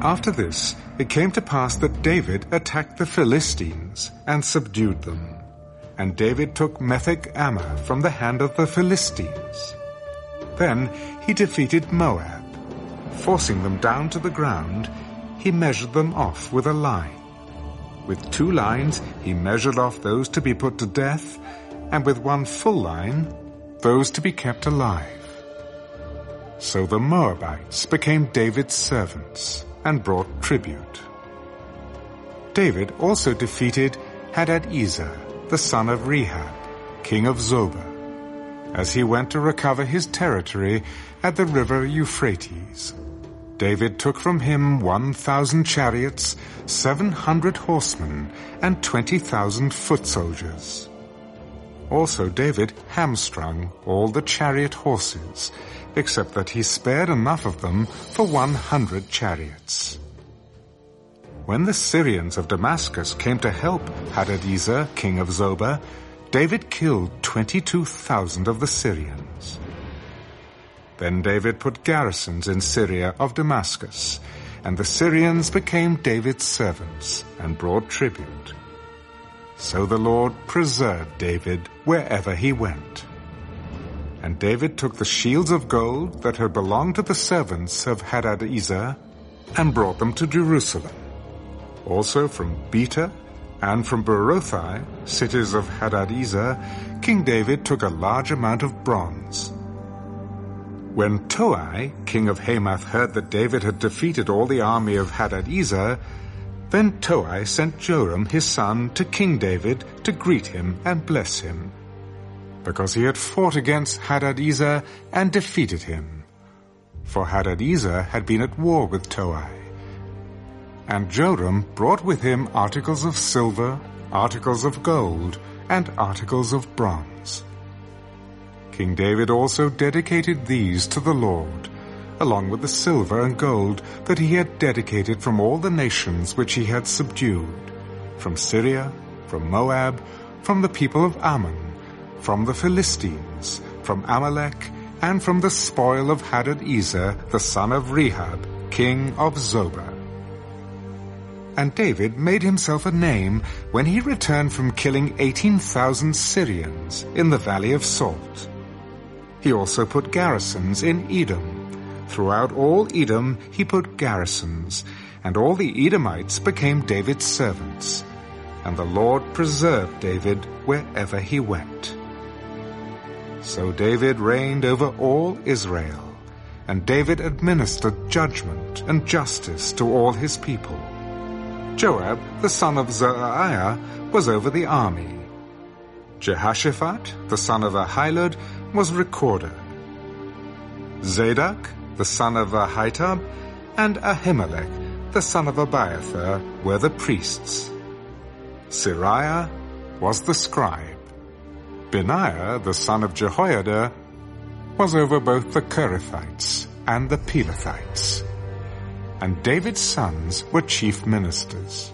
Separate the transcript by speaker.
Speaker 1: After this, it came to pass that David attacked the Philistines and subdued them. And David took Metheg Ammah from the hand of the Philistines. Then he defeated Moab. Forcing them down to the ground, he measured them off with a line. With two lines he measured off those to be put to death, and with one full line, those to be kept alive. So the Moabites became David's servants and brought tribute. David also defeated Hadadezer, the son of Rehob, king of Zobah, as he went to recover his territory at the river Euphrates. David took from him 1,000 chariots, 700 horsemen, and 20,000 foot soldiers. Also David hamstrung all the chariot horses, except that he spared enough of them for 100 chariots. When the Syrians of Damascus came to help Hadadezer, king of Zobah, David killed 22,000 of the Syrians. Then David put garrisons in Syria of Damascus, and the Syrians became David's servants and brought tribute. So the Lord preserved David wherever he went. And David took the shields of gold that had belonged to the servants of Hadadezer and brought them to Jerusalem. Also from Betah and from Berothai, cities of Hadadezer, King David took a large amount of bronze. When Toi, king of Hamath, heard that David had defeated all the army of Hadadezer, then Toi sent Joram his son to King David to greet him and bless him, because he had fought against Hadadezer and defeated him. For Hadadezer had been at war with Toi. And Joram brought with him articles of silver, articles of gold, and articles of bronze. King David also dedicated these to the Lord, along with the silver and gold that he had dedicated from all the nations which he had subdued, from Syria, from Moab, from the people of Ammon, from the Philistines, from Amalek, and from the spoil of Hadadezer, the son of Rehob, king of Zobah. And David made himself a name when he returned from killing 18,000 Syrians in the Valley of Salt. He also put garrisons in Edom. Throughout all Edom he put garrisons, and all the Edomites became David's servants. And the Lord preserved David wherever he went. So David reigned over all Israel, and David administered judgment and justice to all his people. Joab, the son of Zeruiah, was over the army. Jehoshaphat, the son of Ahilud, was recorder. Zadok, the son of Ahitub, and Ahimelech, the son of Abiathar, were the priests. Seraiah was the scribe. Benaiah, the son of Jehoiada, was over both the Kerethites and the Pelethites. And David's sons were chief ministers.